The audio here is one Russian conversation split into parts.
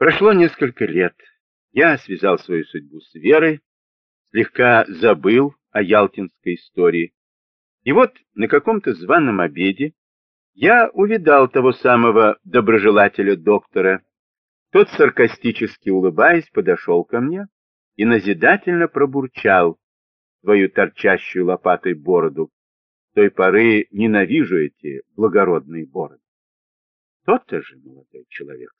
Прошло несколько лет. Я связал свою судьбу с Верой, слегка забыл о ялтинской истории. И вот на каком-то званом обеде я увидал того самого доброжелателя доктора. Тот, саркастически улыбаясь, подошел ко мне и назидательно пробурчал свою торчащую лопатой бороду. Той поры ненавижу эти благородные бороды. Тот-то же молодой человек.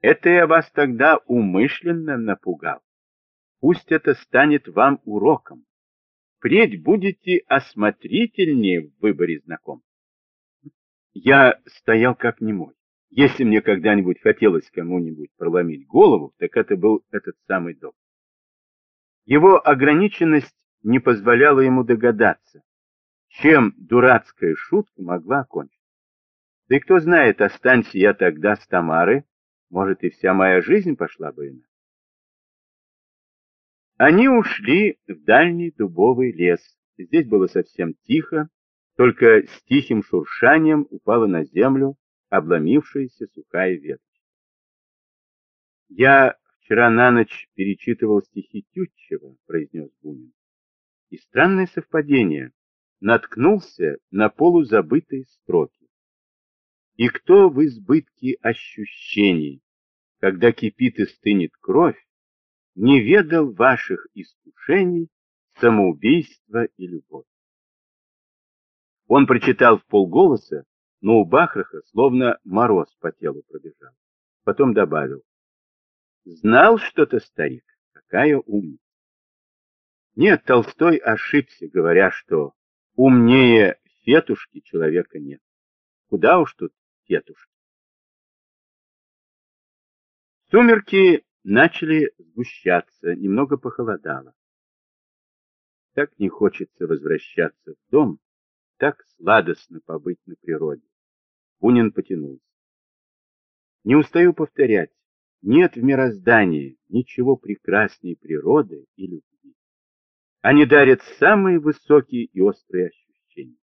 Это я вас тогда умышленно напугал. Пусть это станет вам уроком. Впредь будете осмотрительнее в выборе знакомств. Я стоял как немой. Если мне когда-нибудь хотелось кому-нибудь проломить голову, так это был этот самый доктор. Его ограниченность не позволяла ему догадаться, чем дурацкая шутка могла окончиться. Да и кто знает, останься я тогда с Тамарой, может, и вся моя жизнь пошла бы иначе. Они ушли в дальний дубовый лес. Здесь было совсем тихо, только с тихим шуршанием упала на землю обломившаяся сухая веточка. «Я вчера на ночь перечитывал стихи Тютчева», — произнес Бунин. И странное совпадение, наткнулся на полузабытые строки. И кто в избытке ощущений, когда кипит и стынет кровь, не ведал ваших искушений, самоубийства и любовь. Он прочитал в полголоса, но у Бахраха словно мороз по телу пробежал. Потом добавил. Знал что-то старик, какая умница. Нет, Толстой ошибся, говоря, что умнее фетушки человека нет. Куда уж тут тетушки. Сумерки начали сгущаться, немного похолодало. Так не хочется возвращаться в дом, так сладостно побыть на природе. Бунин потянулся. Не устаю повторять, нет в мироздании ничего прекрасней природы и любви. Они дарят самые высокие и острые ощущения.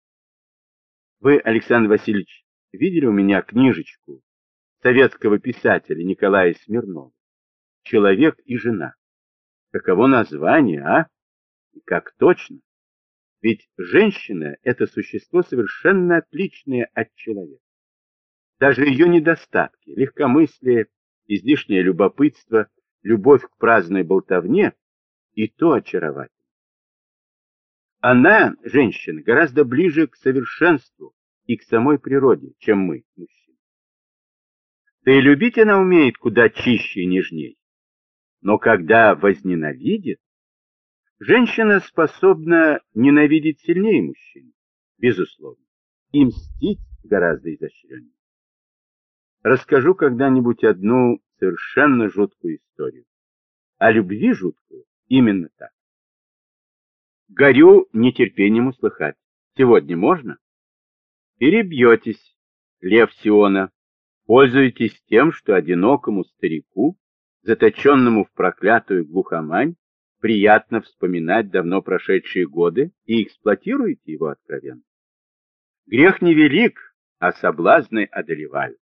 Вы, Александр Васильевич, видели у меня книжечку советского писателя Николая Смирнова «Человек и жена». Каково название, а? И как точно? Ведь женщина – это существо совершенно отличное от человека. Даже ее недостатки, легкомыслие, излишнее любопытство, любовь к праздной болтовне и то очаровательно. Она, женщина, гораздо ближе к совершенству, и к самой природе, чем мы, мужчины. Да и любить она умеет куда чище и нежней. Но когда возненавидит, женщина способна ненавидеть сильнее мужчин, безусловно, и мстить гораздо изощреннее. Расскажу когда-нибудь одну совершенно жуткую историю. А любви жуткую именно так. Горю нетерпением услыхать. Сегодня можно? Перебьетесь, Лев Сиона, пользуетесь тем, что одинокому старику, заточенному в проклятую глухомань, приятно вспоминать давно прошедшие годы и эксплуатируете его откровенно. Грех невелик, а соблазны одолевают.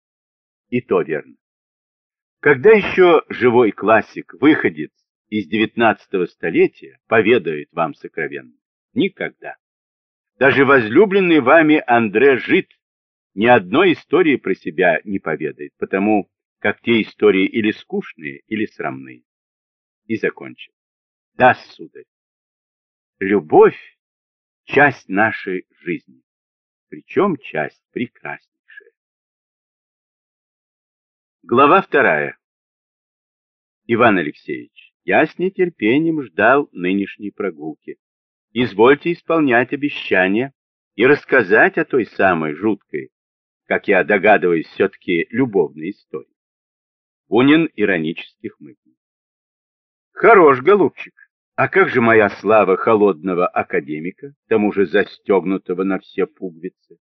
И то верно. Когда еще живой классик, выходец из девятнадцатого столетия, поведает вам сокровенно? Никогда. Даже возлюбленный вами Андре Жит ни одной истории про себя не поведает, потому как те истории или скучные, или срамные. И закончил. Да, сударь, любовь — часть нашей жизни, причем часть прекраснейшая. Глава вторая. Иван Алексеевич, я с нетерпением ждал нынешней прогулки извольте исполнять обещание и рассказать о той самой жуткой, как я догадываюсь, все-таки любовной истории. Бунин иронически хмыкнул. Хорош, голубчик, а как же моя слава холодного академика, к тому же застегнутого на все пуговицы?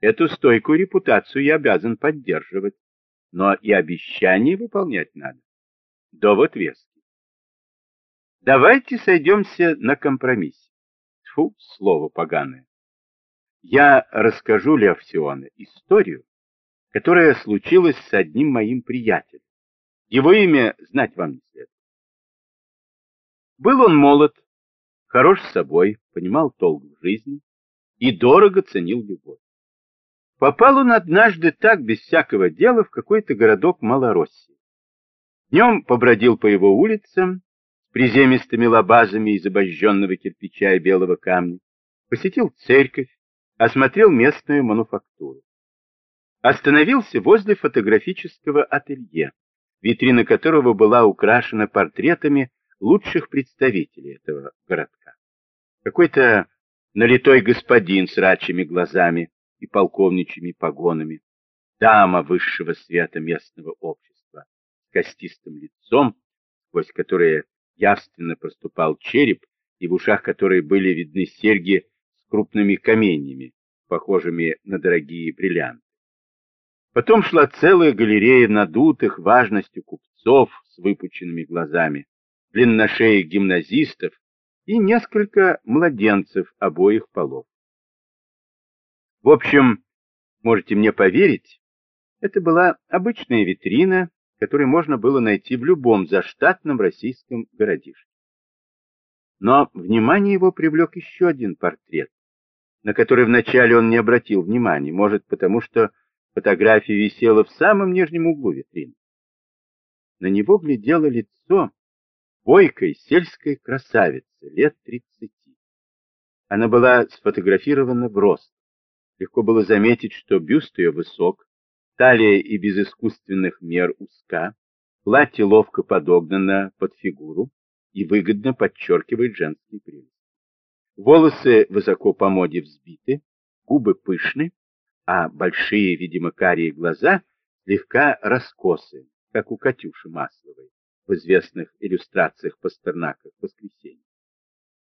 Эту стойкую репутацию я обязан поддерживать, но и обещание выполнять надо. Довод веский. Давайте сойдемся на компромиссе. Тьфу, слово поганое. Я расскажу Леофсиона историю, которая случилась с одним моим приятелем, Его имя знать вам не следует. Был он молод, хорош собой, понимал толк в жизни и дорого ценил любовь. Попал он однажды так, без всякого дела, в какой-то городок Малороссии. Днем побродил по его улицам приземистыми лабазами из обожженного кирпича и белого камня, посетил церковь, осмотрел местную мануфактуру. Остановился возле фотографического ателье, витрина которого была украшена портретами лучших представителей этого городка. Какой-то налитой господин с рачьими глазами и полковничьими погонами, дама высшего света местного общества, с костистым лицом, сквозь которое явственно проступал череп, и в ушах которой были видны серьги с крупными каменьями, похожими на дорогие бриллианты. Потом шла целая галерея надутых важностью купцов с выпученными глазами, длинношеих гимназистов и несколько младенцев обоих полов. В общем, можете мне поверить, это была обычная витрина, которую можно было найти в любом заштатном российском городишке. Но внимание его привлек еще один портрет, на который вначале он не обратил внимания, может потому, что фотография висела в самом нижнем углу витрины. На него глядело лицо бойкой сельской красавицы лет тридцати. Она была сфотографирована в рост. Легко было заметить, что бюст ее высок, талия и без искусственных мер узка, платье ловко подогнано под фигуру и выгодно подчеркивает женский прелесть. Волосы высоко по моде взбиты, губы пышны, а большие, видимо, карие глаза слегка раскосы, как у Катюши Масловой в известных иллюстрациях Пастернака к воскресенью.